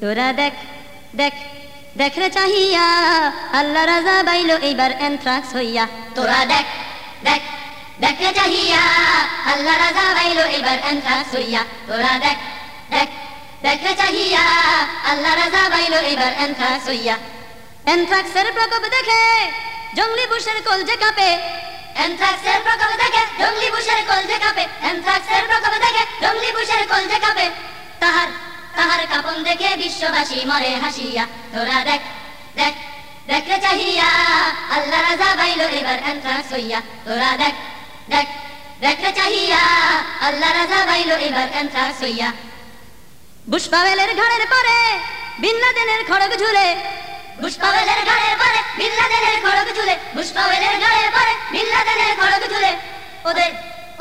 তোরা দেখ দেখ দেখ রে চাহিয়া, আল্লাহ রাজা বাইল এইবার এন্থ্রাক্স হইয়া। তোরা দেখ দেখ দেখে চাহিয়া, আল্লাহ রাজা বাইলো এইবার এন্থ্রাক্স হইয়া। তোরা দেখ দেখ দেখে চাহিয়া, আল্লাহ রাজা বাইলো এইবার এন্থ্রাক্স হইয়া। এন্থ্রাক্সের প্রকোপ দেখে, জঙ্গলি বুশের যে কাঁপে। এন্থ্রাক্সের প্রকোপ দেখে, জঙ্গলি বুশের কলজে কাঁপে। এন্থ্রাক্সের প্রকোপ দেখে, জঙ্গলি বুশের কলজে কাঁপে। তাহার তাহার কাপন দেখে বিশ্ববাসী মরে হাসিয়া। তোরা দেখ দেখ দেখে চাহিয়া। আল্লাহ রাজা বাইলো এবার এন্থ্রাক্স হইয়া। তোরা দেখ দেখ দেখে চাহিয়া। আল্লাহ রাজা বাইলো এবার এন্থ্রাক্স হইয়া। বুশ পাওয়েলের ঘাড়ের পরে বিন লাদেনের খড়গ ঝুলে। বুশপাওয়েলের ঘরের পরে বিল্লাদেনের খড়গ ঝুলে। বুশপাওয়েলের গাড়ের পরে বিল্লাদেনের খড়গ ঝুলে। ওদের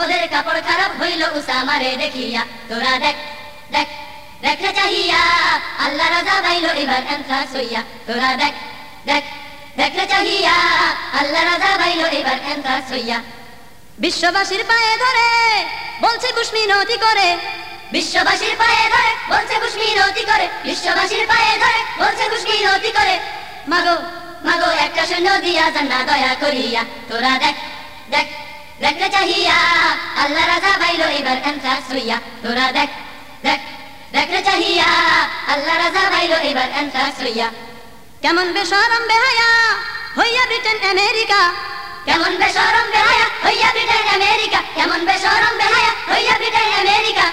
ওদের কাপড় খারাপ হইল উসামারে দেখিয়া। তোরা দেখ দেখ দেখে চাহিয়া, আল্লাহ রাজা বাইলো এবার এন্থ্রাক্স হইয়া তোরা দেখ দেখ দেখে চাহিয়া, আল্লাহ রাজা বাইলো এবার এন্থ্রাক্স হইয়া বিশ্ববাসীর পায়ে ধরে, বলছে বুশ মিনতি করে। বিশ্ববাসীর পায়ে ধরে, বলছে বুশ মিনতি করে। বিশ্ববাসীর পায়ে ধরে, বলছে বুশ মিনতি করে। মাগো মাগো, একটা সৈন্য দিয়া জান্না দয়া করিয়া। তোরা দেখ দেখ, দেখলে চাহিয়া, আল্লাহ রাজা বাইলো এবার এন্থ্রাক্স হইয়া তোরা দেখ দেখ দেখলে চাহিয়া আল্লাহ রাজা এবার কেমন বেসরম বেহায়া হইয়া ব্রিটেন আমেরিকা। কেমন বেশরম বেহায়া হইয়া ব্রিটেন আমেরিকা। কেমন বেশরম বেহায়া হইয়া ব্রিটেন আমেরিকা।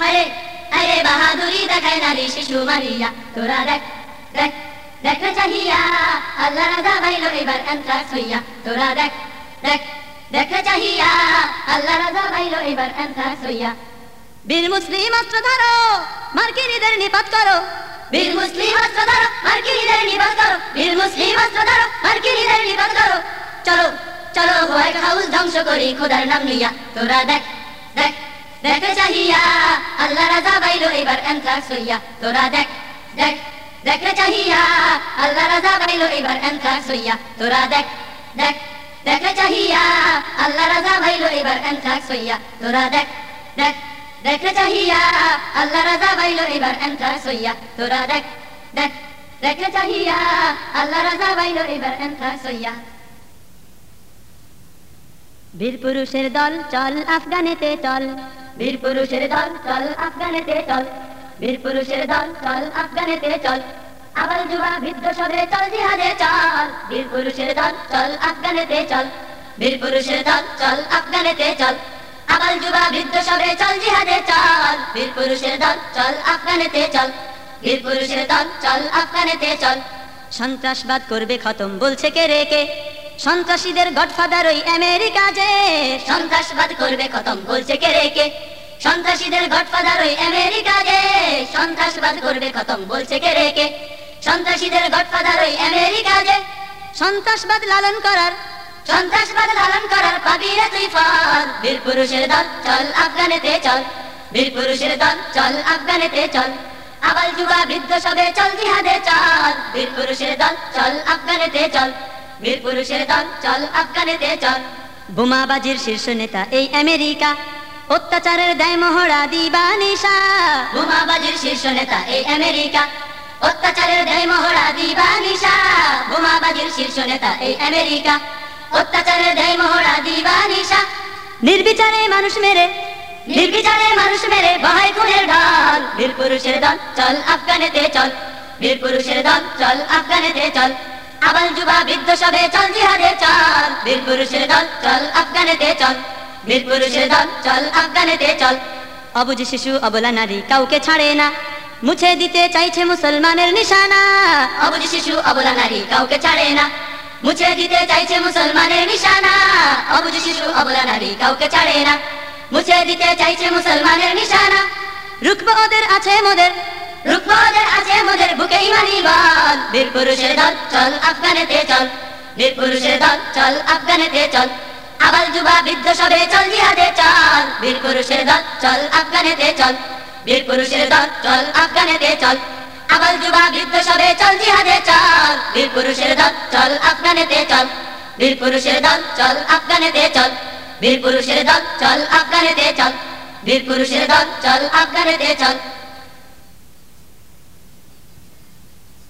হায় আরে বাহাদুরি দেখায় নারী শিশু মারিয়া। তোরা দেখ দেখ, দেখলে চাহিয়া আল্লাহ রাজা বাইলো এবার এন্থ্রাক্স হইয়া। তোরা দেখ দেখ, দেখলে চাহিয়া আল্লাহ রাজা বাইলো এবার এন্থ্রাক্স হইয়া। বীর মুসলিম অস্ত্র ধরো, মার্কিনীদের নিপাত করো। বীর মুসলিম অস্ত্র ধরো, মার্কিনীদের নিবাস করো। বীর মুসলিম অস্ত্র ধরো, মার্কিনীদের নিবাস করো। চলো চলো হোয়াইট হাউস ধ্বংস করি, খোদার নাম লইয়া তোরা দেখ দেখ দেখে চাহিয়া আল্লাহ রাজা বাইলো, এবার এন্থ্রাক্স হইয়া। তোরা দেখ দেখ দেখে চাহিয়া আল্লাহ রাজা বাইলো, এবার এন্থ্রাক্স হইয়া। তোরা দেখ দেখ দেখে চাহিয়া আল্লাহ রাজা বাইলো, এবার এন্থ্রাক্স হইয়া। তোরা দেখ দেখ দেখে চাহিয়া, আল্লাহ রাজা বাইলো এবার তোরা দেখ দেখ চাহিয়া, আল্লাহ রাজা বাইলো এবার বীর পুরুষের দল, চল আফগানেতে চল। বীর পুরুষের দল, চল আফগানেতে চল। বীর পুরুষের দল, চল আফগানেতে চল। আবাল যুবা বৃদ্ধ সবে চল জিহাদে চল। বীর পুরুষের দল, চল আফগানেতে চল। বীর পুরুষের দল, চল আফগানেতে চল। আবাল যুবা বৃদ্ধ সবে চল জিহাদে চল। বীর পুরুষের দল, চল আফগানেতে চল। বীর পুরুষের দল, চল আফগানেতে চল। সন্ত্রাসবাদ করবে খতম, বলছে কে রে কে? সন্ত্রাসীদের গডফাদার ওই আমেরিকা যে। সন্ত্রাসবাদ করবে খতম, বলছে কে রে কে? সন্ত্রাসীদের গডফাদার ওই আমেরিকা যে। সন্ত্রাসবাদ করবে খতম, বলছে কে রে কে? সন্ত্রাসীদের গডফাদার ওই আমেরিকা যে। সন্ত্রাসবাদ লালন করার সন্ত্রাসবাদ লালন করার পাবিরে তুই ফল। বীর পুরুষের দল, চল আফগানেতে চল। বীর পুরুষের দল, চল আফগানেতে চল। আবাল যুবা বৃদ্ধ সবে চল জিহাদে চল। বীর পুরুষের দল, চল আফগানেতে চল। বীর পুরুষের দল, চল আফগানেতে চল। বোমাবাজির শীর্ষ নেতা এই আমেরিকা। অত্যাচারের দায় মহড়া দিবা নিশা। বোমাবাজির শীর্ষ নেতা এই আমেরিকা। অত্যাচারের দেয় মহড়া দিবা নিশা। বোমাবাজির শীর্ষ নেতা এই আমেরিকা। অত্যাচারের দেয় মহড়া দিবা নিশা নির্বিচারে মানুষ মেরে। নির্বিচারে মানুষ মেরে বহাই খুনের ঢল। বীর পুরুষের দল চল আফগানেতে চল। বীর পুরুষের দল চল আফগানেতে চল। আবাল যুবা বৃদ্ধ সবে চল জিহাদে চল। বীর পুরুষের দল চল আফগানেতে চল। বীর পুরুষের দল চল আফগানেতে চল। অবুজ শিশু অবলা নারী কাউকে ছাড়ে না। মুছে দিতে চাইছে মুসলমানের নিশানা। অবুজ শিশু অবলা নারী কাউকে ছাড়ে না। মুছে দিতে চাইছে মুসলমানের নিশানা। অবুজ শিশু, অবলা নারী কাউকে ছাড়ে না। মুছে দিতে চাইছে মুসলমানের নিশানা। রুখবো ওদের আছে মোদের রুকমাদের আছে মোদের বুকে ইমানি বল। বীর পুরুষের দল, চল আফগানেতে চল। বীর পুরুষের দল, চল আফগানেতে চল। আবাল যুবা বৃদ্ধ সবে চল জিহাদে চল। বীর পুরুষের দল, চল আফগানেতে চল। বীর পুরুষের দল, চল আফগানেতে চল। আবাল যুবা বৃদ্ধ সবে চল, জিহাদে চল। বীর পুরুষের দল, চল, আফগানেতে চল। বীর পুরুষের দল, চল, আফগানেতে চল। বীর পুরুষের দল, চল, আফগানেতে চল। বীর পুরুষের দল, চল, আফগানেতে চল।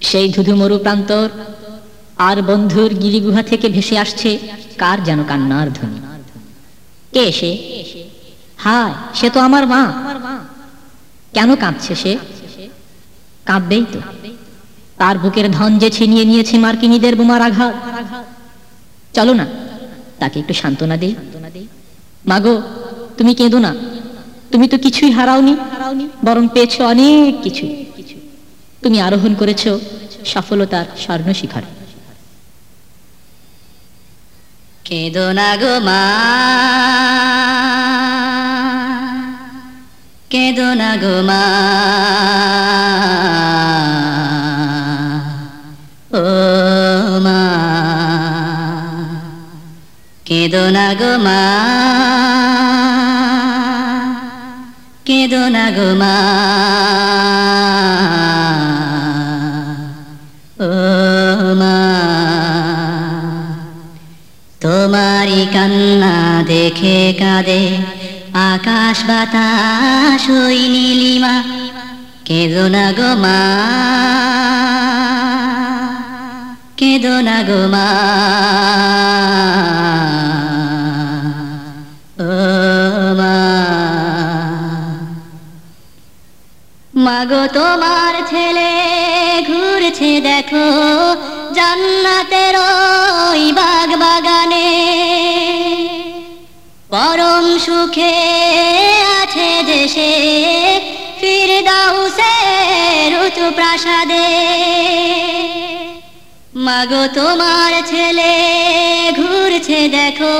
সেই ধুধু মরু প্রান্তর আর বন্ধুর গিরিগুহা থেকে ভেসে আসছে কার যেন কান্নার ধ্বনি? কে সে? হায়, সে তো আমার মা। কেন কাঁদছে সে? কাঁদবেই তো। তার বুকের ধন যে ছিনিয়ে নিয়েছে মার্কিনীদের বোমার আঘাত। চলো না, তাকে একটু সান্ত্বনা দেই। মাগো, তুমি কেঁদো না। তুমি তো কিছুই হারাওনি, বরং পেয়েছ অনেক কিছু। তুমি আরোহণ করেছ সফলতার স্বর্ণ শিখর কেঁদো না গো মা। কেঁদো না গো মা। কেঁদো না গো মা কেঁদো না গো মা ও মা তোমারি কান্না দেখে কাঁদে, আকাশ বাতাস ওই নীলিমা। কেঁদো না গো মা কেঁদো না গো মা মাগো তোমার ছেলে ঘুরছে দেখো জান্নাতের ওই বাগ বাগানে পরম সুখে আছে যে দেশে ফিরদাউসের উঁচু প্রাসাদে। মাগো তোমার ছেলে ঘুরছে দেখো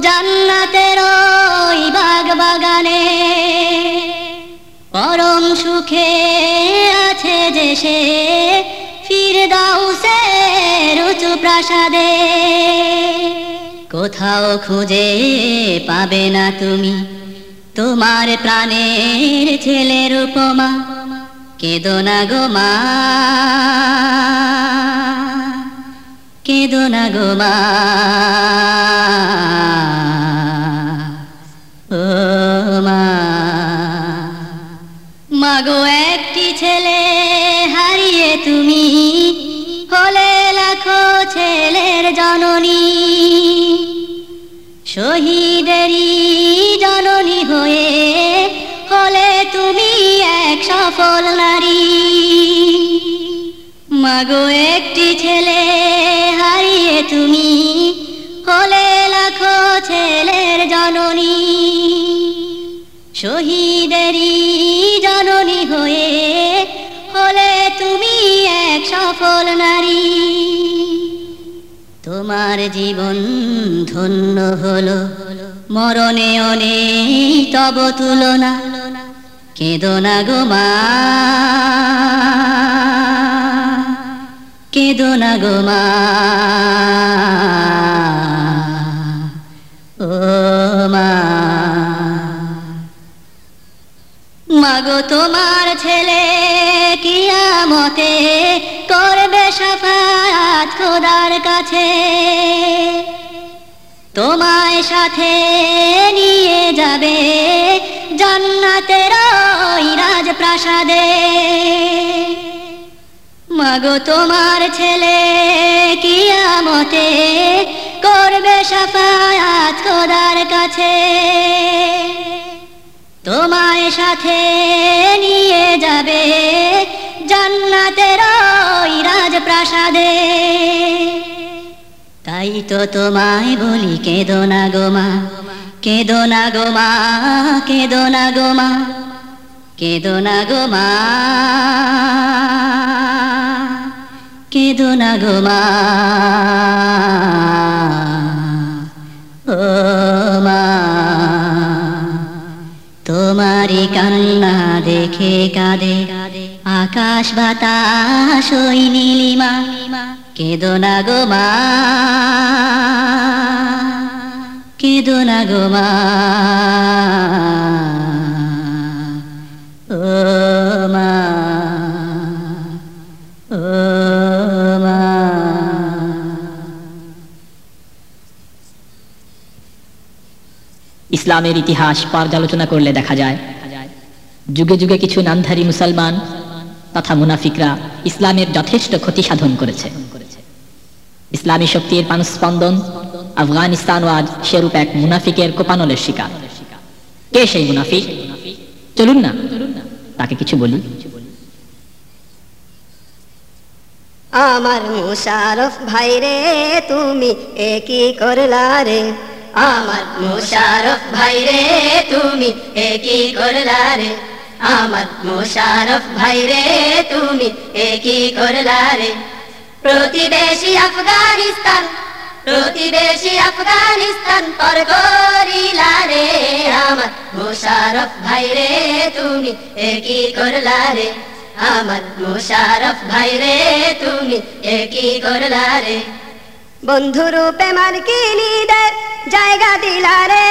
জান্নাতের ওই বাগ বাগানে পরম সুখে আছে যে সে। ফিরদাউসের উঁচু প্রাসাদে। কোথাও খুঁজে পাবে না তুমি তোমার প্রাণের ছেলের উপমা। কেদো না গো মা। কেদো না গো মা। মাগো একটি ছেলে হারিয়ে তুমি হলে লাখো ছেলের জননী। শহীদেরই জননী হয়ে হলে তুমি এক সফল নারী। মাগো জীবন ধন্য হলো। মরণে অনেক তব তুলনা। কেদো না গো মা। কেদো না গো মা। ও মা। মাগো তোমার ছেলে কিয়ামতে সাফাত খোদার কাছে। তোমায় সাথে নিয়ে যাবে জান্নাতের রাজপ্রাসাদে। মাগো, তোমার ছেলে কিয়ামতে করবে সাফায়াত খোদার কাছে। তোমায় সাথে নিয়ে যাবে জান্নাতের রাজপ্রাসাদে। তাই তো তোমায় বলি, কেদো না গোমা কেদো না গোমা কেদো না গোমা কেদো না গোমা কেদো না গোমা ও মা তোমারি কান্না দেখে কাঁদে, আকাশ বাতাস ওই নীলিমা কেদো না গো মা কেদো না গো মা ইসলামের ইতিহাস পর্যালোচনা করলে দেখা যায়, যুগে যুগে কিছু নামধারী মুসলমান তথা মুনাফিকরা ইসলামের যথেষ্ট ক্ষতি সাধন করেছে। ইসলামী শক্তির পানস্পন্দন, আফগানিস্তান আজ সেরূপ এক মুনাফিকের কোপানলের শিকার। কে সেই মুনাফিক? চলুন না, তাকে কিছু বলি। আমার মুশারফ ভাই রে, তুমি একই করলা রে? আমার মুশারফ ভাই রে, তুমি একই করলা রে? আমার মুশারফ ভাই রে, তুমি একই করলা রে? প্রতিবেশী আফগানিস্তান প্রতিবেশী আফগানিস্তান, পর করিলা রে আমার। মুশারফ ভাই রে, তুমি একই করলা রে। আমার মুশারফ ভাই রে, তুমি একই করলা রে। বন্ধু রূপে মার্কিনীদের জায়গা দিলা রে।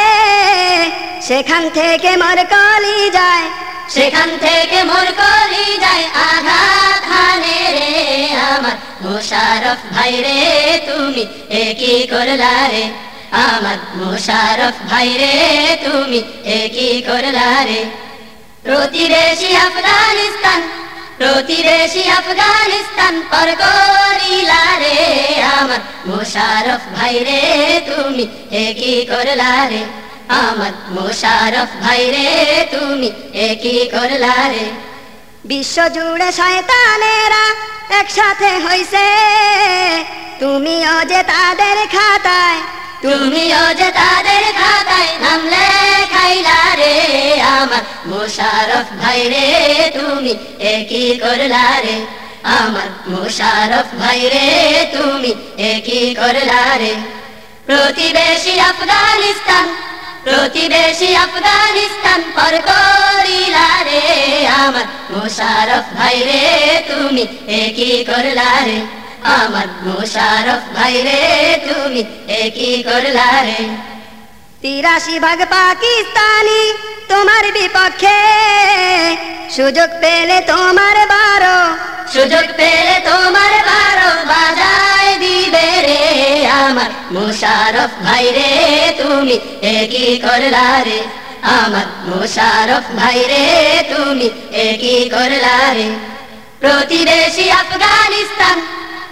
সেখান থেকে মোর কলি যায়। সেখান থেকে মোর কলি যায় আঘাত হানে রে আমার। মুশারফ, ভাই রে, তুমি একই করলা রে? আমার মুশারফ, ভাই রে, তুমি একই করলা রে? প্রতিবেশী আফগানিস্তান প্রতিবেশী আফগানিস্তান পর করিলা রে আমার। মুশারফ, ভাই রে, তুমি একই করলা রে? আমার মুশারফ ভাই রে তুমি একই করলা রে? বিশ্ব জুড়ে শয়তানেরা একসাথে হইছে। তুমিও যে তাদের খাতায় তুমিও যে তাদের খাতায় নাম লেখাইলা রে আমার মুশারফ ভাই রে তুমি একই করলা রে? আমার মুশারফ ভাই রে তুমি একই করলা রে? প্রতিবেশী আফগানিস্তান প্রতিবেশী আফগানিস্তান পর করিলা রে আমার মুশারফ ভাই রে, তুমি একই করলা রে? আমার মুশারফ ভাই রে, তুমি একই করলা রে? তিরাশি ভাগ পাকিস্তানি তোমার বিপক্ষে সুযোগ পেলে তোমার বারো। সুযোগ পেলে তোমার বারো বাজায় দিবে রে আমার মুশারফ ভাই রে, তুমি একই করলা রে? আমার মুশারফ ভাই রে, তুমি একই করলা রে? প্রতিবেশী আফগানিস্তান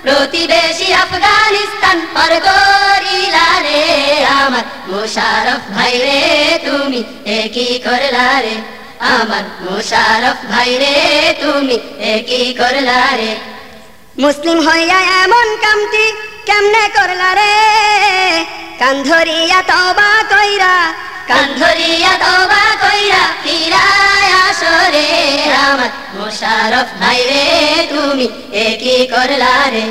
প্রতিবেশী আফগানিস্তান পর রে আমার মুশারফ ভাই রে, তুমি একই করলা রে? আমার মুশারফ ভাই রে তুমি একই করলা রে? মুসলিম হইয়া এমন কামটি কেমনে করলা রে? কান্ধরিয়া তবা কইরা কান্ধরিয়া তবা কইরা ফিরায় আসরে আমার মুশারফ ভাই রে তুমি একই করলা রে?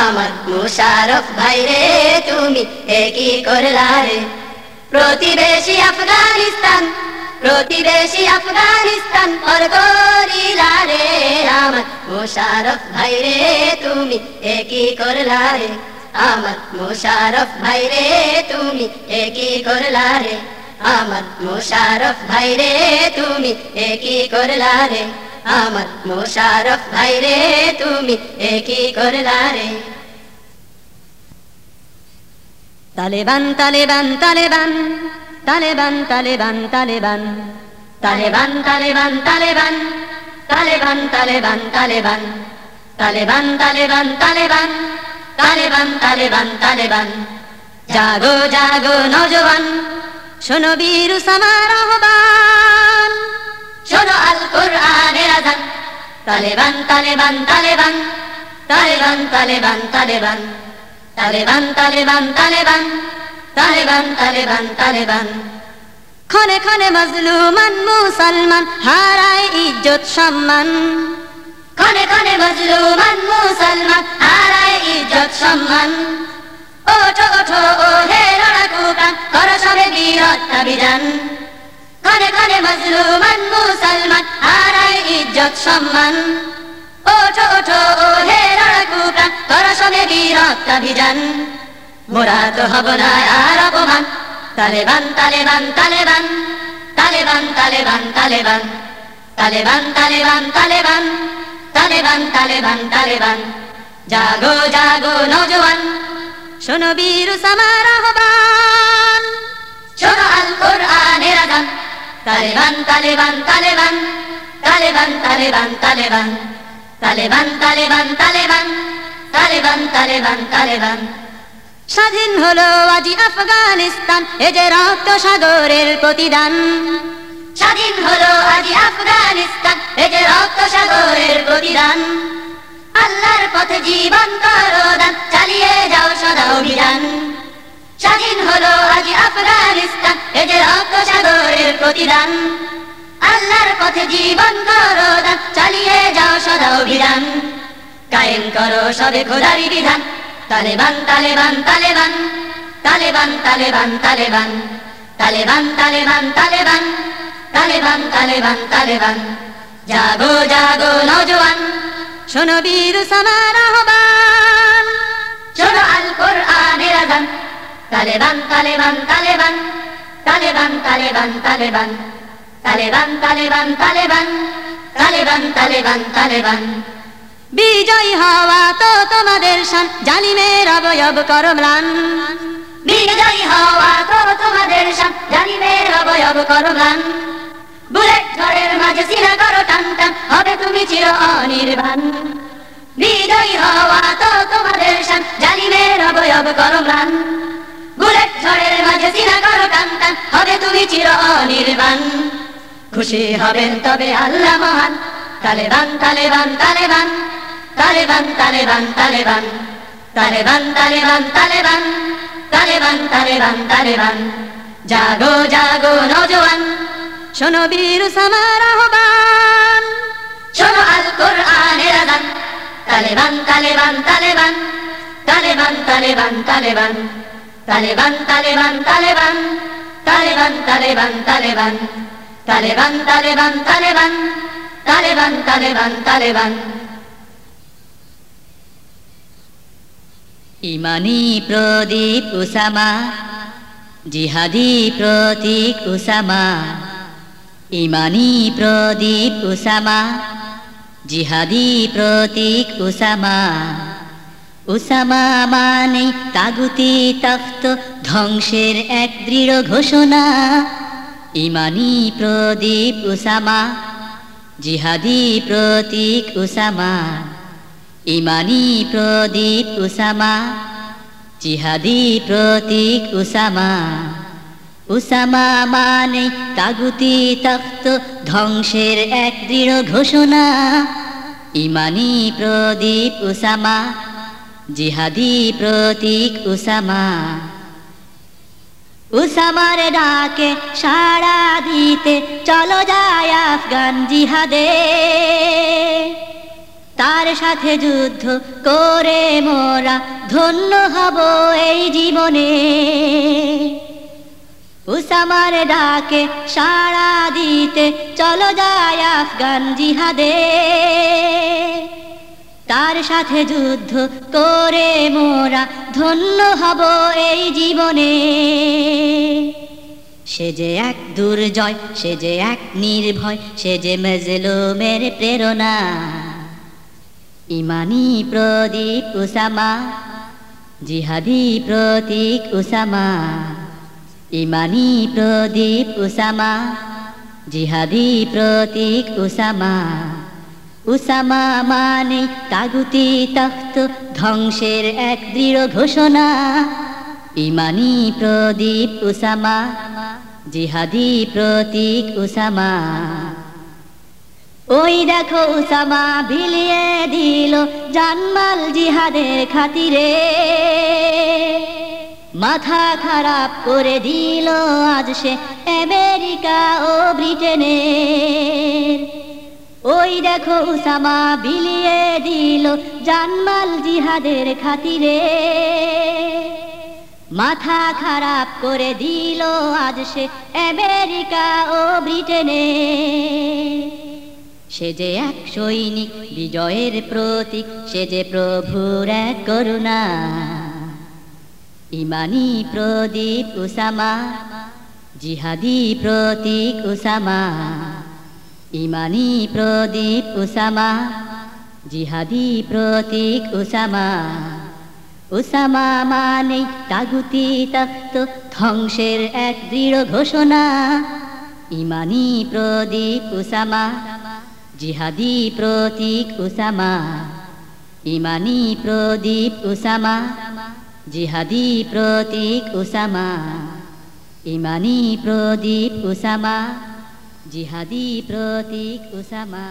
আমার মুশারফ ভাই রে তুমি একই করলা রে? প্রতিবেশী আফগানিস্তান প্রতিবেশী আফগানিস্তান পর করিলা রে, আমার মুশারফ ভাই রে, তুমি একই করলা রে? আমার মুশারফ ভাই রে, তুমি একই করলা রে? আমার মুশারফ ভাই রে, তুমি একই করলা রে? আমার মুশারফ ভাই রে, তুমি একই করলা রে? তালেবান তালেবান তালেবান। তালেবান তালেবান তালেবান। তালেবান তালেবান তালেবান। তালেবান তালেবান তালেবান। তালেবান তালেবান তালেবান। তালেবান তালেবান তালেবান। জাগো জাগো, নজওয়ান। শোনো বীর সামার আহ্বান। শোনো আল কোরআনের আজান তালেবান তালেবান তালেবান তালেবান। তালেবান তালেবান তালেবান। তালেবান তালেবান তালেবান। তালেবান তালেবান ক্ষণে ক্ষণে মজলুমান মুসলমান, হারায় ইজ্জত সম্মান। ক্ষণে ক্ষণে মজলুমান মুসলমান, হারায় ইজ্জত সম্মান। ওঠো ওঠো, ও হে লড়াকু প্রাণ, করো সবে বীরত্ব বিধান ক্ষণে ক্ষণে মজলুমান মুসলমান, হারায় ইজ্জত সম্মান। ওঠো ওঠো, ও হে লড়াকু প্রাণ, করো সবে বীরত্ব বিধান মোরা তো হব না আর অপমান। তালেবান তালেবান তালেবান। তালেবান তালেবান তালেবান। তালেবান তালেবান তালেবান। তালেবান তালেবান তালেবান। জাগো জাগো, নজওয়ান। শোনো বীর সামার আহ্বান। শোনো আল কোরআনের আজান। তালেবান তালেবান তালেবান। তালেবান তালেবান তালেবান। তালেবান তালেবান তালেবান। তালেবান তালেবান তালেবান। স্বাধীন হলো আজি আফগানিস্তান, এ যে রক্ত সাগরের প্রতিদান। স্বাধীন হলো আজি আফগানিস্তান, এ যে রক্ত সাগরের প্রতিদান। আল্লাহর পথে জীবন করো দান, চালিয়ে যাও সদা অভিযান। স্বাধীন হলো আজি আফগানিস্তান, এ যে রক্ত সাগরের প্রতিদান। আল্লাহর পথে জীবন করো দান, চালিয়ে যাও সদা অভিযান। কায়েম করো সবে খোদারি বিধান তালেবান তালেবান তালেবান। তালেবান তালেবান তালেবান। তালেবান তালেবান তালেবান। তালেবান তালেবান তালেবান। জাগো জাগো, নজওয়ান। শোনো বীর উসামার আহ্বান। শোনো আল কোরআনের আজান। তালেবান তালেবান তালেবান। তালেবান তালেবান তালেবান। তালেবান তালেবান তালেবান। তালেবান তালেবান তালেবান। বিজয় হওয়া তো তোমাদের শান। জালিমের অবয়ব করম্লান বিজয়ী হওয়া তো তোমাদের সাম জানিমের অবয়ব করবান বুলেট ঝড়ের মাঝে সিনা করো টান টান, হবে তুমি চির অনির্বাণ। বিজয়ী হওয়া তো তোমাদের সাম জালিমের অবয়ব করবান বুলেট ঝড়ের মাঝে সিনা করো টান টান, হবে তুমি চির অনির্বাণ। খুশি হবেন তবে আল্লাহ মহান। তালেবান তালেবান তালেবান। তালেবান তালেবান তালেবান। তালেবান তালেবান তালেবান। তালেবান তালেবান তালেবান। জাগো জাগো, নজওয়ান। শোনো বীর উসামার আহ্বান। শোনো আল কোরআনের আজান। তালেবান তালেবান তালেবান। তালেবান তালেবান তালেবান। তালেবান তালেবান তালেবান। তালেবান তালেবান তালেবান। তালেবান তালেবান তালেবান। তালেবান তালেবান তালেবান। ইমানি প্রদীপ উসামা জিহাদি প্রতীক উসামা ইমানি প্রদীপ উসামা জিহাদি প্রতীক উসামা উসামা মানে তাগুতি তখ্ত ধ্বংসের এক দৃঢ় ঘোষণা। ইমানি প্রদীপ উসামা জিহাদি প্রতীক উসামা ইমানি প্রদীপ উসামা জিহাদি প্রতীক উসামা উসামা মানে তাগুতি তখ্ত ধ্বংসের এক দৃঢ় ঘোষণা। ইমানি প্রদীপ উসামা জিহাদি প্রতীক উসামা উসামার ডাকে সাড়া দিতে চলো যায় আফগান জিহাদে। তার সাথে যুদ্ধ করে মোরা ধন্য হব এই জীবনে। উসামার ডাকে সাড়া দিতে চলো যায় আফগান জিহাদে। তার সাথে যুদ্ধ করে মোরা ধন্য হব এই জীবনে। সে যে এক দুর্জয়, সে যে এক নির্ভয়, সে যে মেজলুমের প্রেরণা। ইমানি প্রদীপ উসামা জিহাদি প্রতীক উসামা ইমানি প্রদীপ উসামা জিহাদি প্রতীক উসামা উসামা মানে তাগুতি তখ্ত, ধ্বংসের এক দৃঢ় ঘোষণা। ইমানি প্রদীপ উসামা জিহাদি প্রতীক উসামা ওই দেখো উসামা বিলিয়ে দিল জানমাল জিহাদের খাতিরে। মাথা খারাপ করে দিল আজ সে আমেরিকা ও ব্রিটেনের ওই দেখো উসামা বিলিয়ে দিল জানমাল জিহাদের খাতিরে। মাথা খারাপ করে দিল আজ সে আমেরিকা ও ব্রিটেনে। সে যে এক সৈনিক, বিজয়ের প্রতীক, সে যে প্রভুর এক করুণা। ইমানি প্রদীপ উসামা জিহাদি প্রতীক উসামা ইমানি প্রদীপ উসামা জিহাদি প্রতীক উসামা উসামা মানে তাগুতি তখ্ত ধ্বংসের এক দৃঢ় ঘোষণা। ইমানি প্রদীপ উসামা জিহাদি প্রতীক উসামা, ইমানি প্রদীপ উসামা, জিহাদি প্রতীক উসামা, ইমানি প্রদীপ উসামা, জিহাদি প্রতীক উসামা।